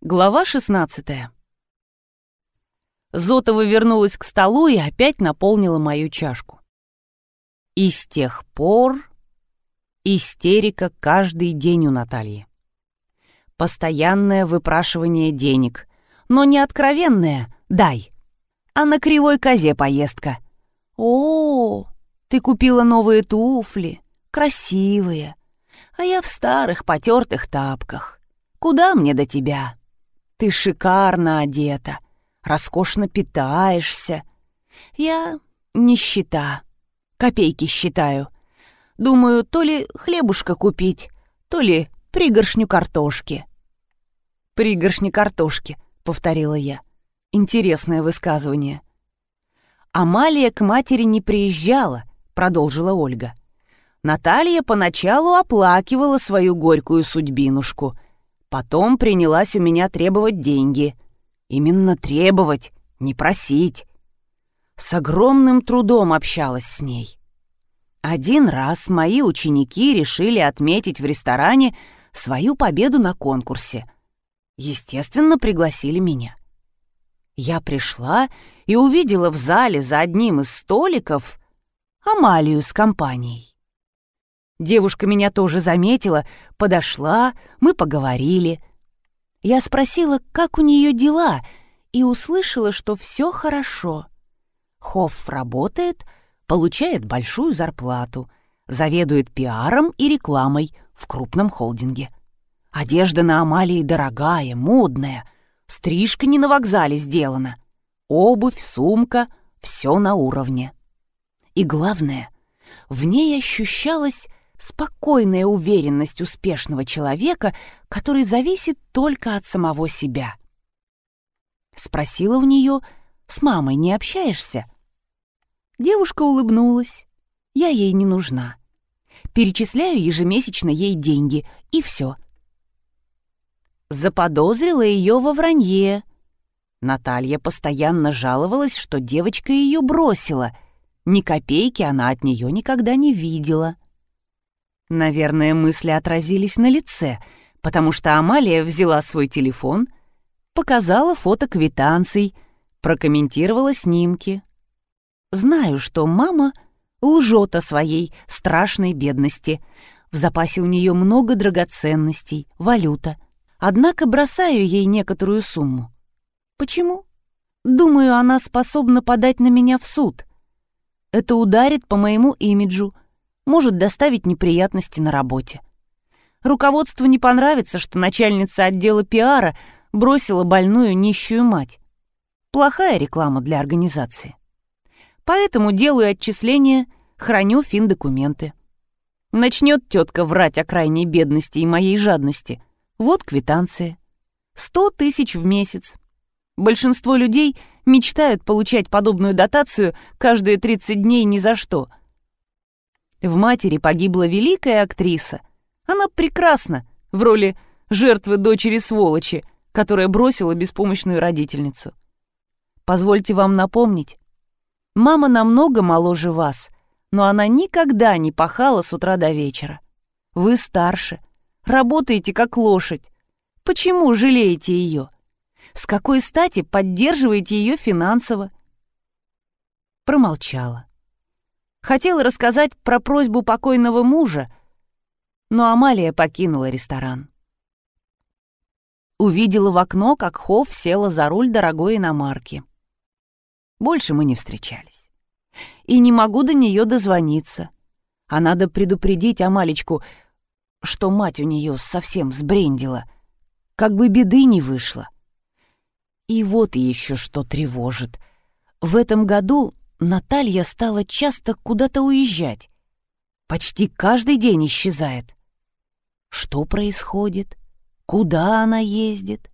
Глава 16 Зотова вернулась к столу и опять наполнила мою чашку. И с тех пор истерика каждый день у Натальи. Постоянное выпрашивание денег, но не откровенное «дай», а на кривой козе поездка. «О, ты купила новые туфли, красивые, а я в старых потертых тапках. Куда мне до тебя?» Ты шикарно одета, роскошно питаешься. Я нищета, копейки считаю. Думаю, то ли хлебушка купить, то ли пригоршню картошки. «Пригоршни картошки», — повторила я. Интересное высказывание. «Амалия к матери не приезжала», — продолжила Ольга. Наталья поначалу оплакивала свою горькую судьбинушку — Потом принялась у меня требовать деньги. Именно требовать, не просить. С огромным трудом общалась с ней. Один раз мои ученики решили отметить в ресторане свою победу на конкурсе. Естественно, пригласили меня. Я пришла и увидела в зале за одним из столиков Амалию с компанией. Девушка меня тоже заметила, подошла, мы поговорили. Я спросила, как у нее дела, и услышала, что все хорошо. Хофф работает, получает большую зарплату, заведует пиаром и рекламой в крупном холдинге. Одежда на Амалии дорогая, модная, стрижка не на вокзале сделана. Обувь, сумка — все на уровне. И главное, в ней ощущалась спокойная уверенность успешного человека, который зависит только от самого себя. Спросила у нее, с мамой не общаешься? Девушка улыбнулась. Я ей не нужна. Перечисляю ежемесячно ей деньги, и все. Заподозрила ее во вранье. Наталья постоянно жаловалась, что девочка ее бросила. Ни копейки она от нее никогда не видела. — Наверное, мысли отразились на лице, потому что Амалия взяла свой телефон, показала фото квитанций, прокомментировала снимки. Знаю, что мама лжет о своей страшной бедности. В запасе у нее много драгоценностей, валюта. Однако бросаю ей некоторую сумму. Почему? Думаю, она способна подать на меня в суд. Это ударит по моему имиджу — может доставить неприятности на работе. Руководству не понравится, что начальница отдела пиара бросила больную нищую мать. Плохая реклама для организации. Поэтому делаю отчисления, храню финдокументы. Начнет тетка врать о крайней бедности и моей жадности. Вот квитанция. Сто тысяч в месяц. Большинство людей мечтают получать подобную дотацию каждые 30 дней ни за что — в матери погибла великая актриса. Она прекрасна в роли жертвы дочери-сволочи, которая бросила беспомощную родительницу. Позвольте вам напомнить, мама намного моложе вас, но она никогда не пахала с утра до вечера. Вы старше, работаете как лошадь. Почему жалеете ее? С какой стати поддерживаете ее финансово? Промолчала. Хотела рассказать про просьбу покойного мужа, но Амалия покинула ресторан. Увидела в окно, как Хофф села за руль дорогой иномарки. Больше мы не встречались. И не могу до нее дозвониться. А надо предупредить Амалечку, что мать у нее совсем сбрендила, как бы беды не вышло. И вот еще что тревожит. В этом году Наталья стала часто куда-то уезжать. Почти каждый день исчезает. Что происходит? Куда она ездит?